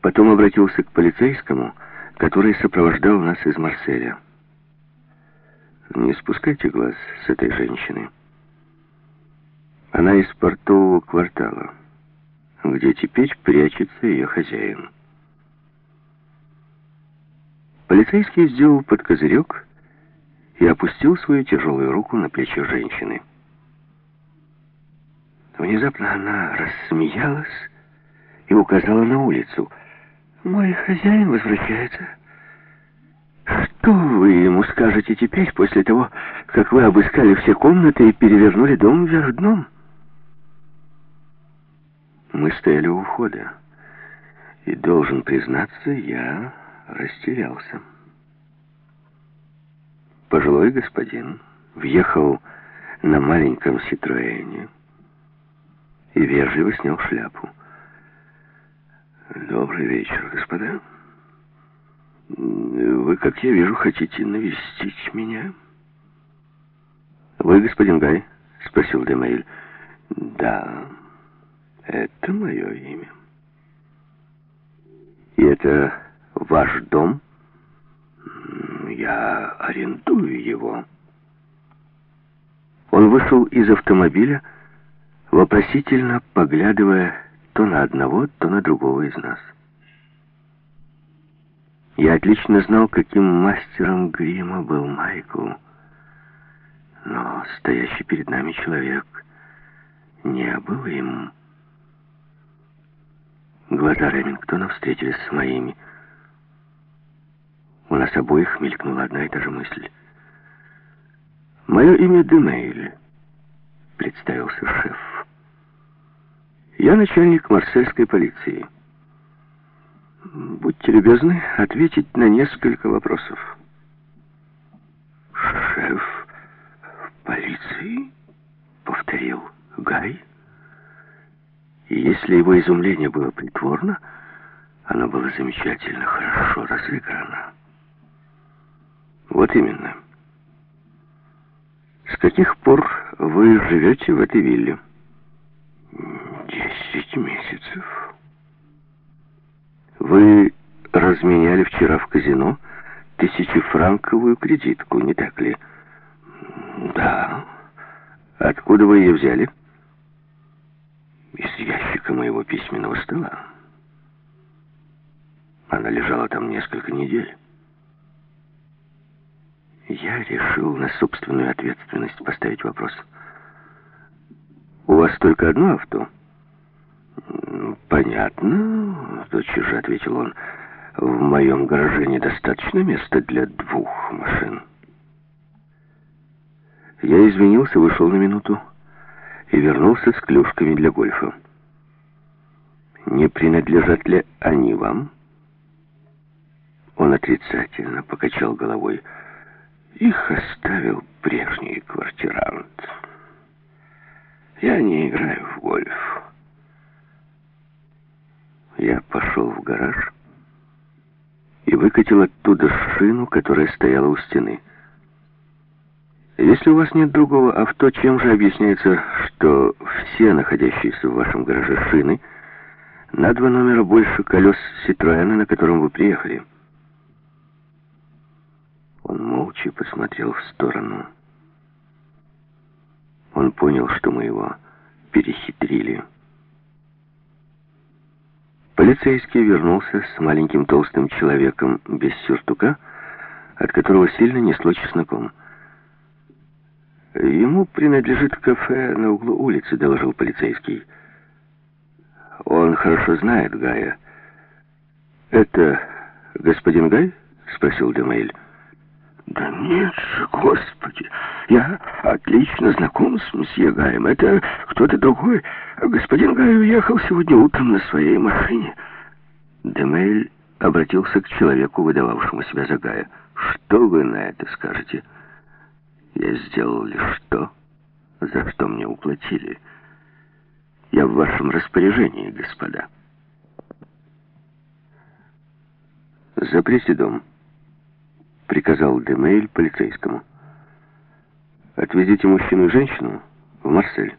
Потом обратился к полицейскому, который сопровождал нас из Марселя. Не спускайте глаз с этой женщины. Она из портового квартала, где теперь прячется ее хозяин. Полицейский сделал под козырек и опустил свою тяжелую руку на плечо женщины. Внезапно она рассмеялась и указала на улицу. «Мой хозяин возвращается». «Что вы ему скажете теперь, после того, как вы обыскали все комнаты и перевернули дом вверх дном?» Мы стояли у входа, и, должен признаться, я растерялся. Пожилой господин въехал на маленьком Ситроэне и вежливо снял шляпу. «Добрый вечер, господа. Вы, как я вижу, хотите навестить меня?» «Вы господин Гай?» — спросил Демейль. «Да, это мое имя». «И это ваш дом?» «Я арендую его». Он вышел из автомобиля, вопросительно поглядывая то на одного, то на другого из нас. Я отлично знал, каким мастером грима был Майкл, но стоящий перед нами человек не был им. Глаза Ремингтона встретились с моими. У нас обоих мелькнула одна и та же мысль. «Мое имя Демейль», — представился шеф. «Я начальник марсельской полиции. Будьте любезны ответить на несколько вопросов». «Шеф полиции?» — повторил Гай. И если его изумление было притворно, оно было замечательно хорошо разыграно. Вот именно. С каких пор вы живете в этой вилле? Месяцев. Вы разменяли вчера в казино тысячефранковую кредитку, не так ли? Да. Откуда вы ее взяли? Из ящика моего письменного стола. Она лежала там несколько недель. Я решил на собственную ответственность поставить вопрос. «У вас только одно авто?» «Понятно», — тотчас же ответил он. «В моем гараже недостаточно места для двух машин». Я извинился, вышел на минуту и вернулся с клюшками для гольфа. «Не принадлежат ли они вам?» Он отрицательно покачал головой. Их оставил прежний квартирант. Я не играю в гольф. Я пошел в гараж и выкатил оттуда шину, которая стояла у стены. Если у вас нет другого авто, чем же объясняется, что все находящиеся в вашем гараже шины на два номера больше колес Ситроэна, на котором вы приехали? Он молча посмотрел в сторону. Он понял, что мы его перехитрили. Полицейский вернулся с маленьким толстым человеком без сюртука, от которого сильно несло чесноком. «Ему принадлежит кафе на углу улицы», — доложил полицейский. «Он хорошо знает Гая». «Это господин Гай?» — спросил Демейль. «Да нет же, Господи! Я отлично знаком с мсье Гаем. Это кто-то другой. Господин Гай уехал сегодня утром на своей машине». Демель обратился к человеку, выдававшему себя за Гая. «Что вы на это скажете?» «Я сделал лишь то, за что мне уплатили. Я в вашем распоряжении, господа». «Заприте дом» приказал Демейль полицейскому. «Отвезите мужчину и женщину в Марсель».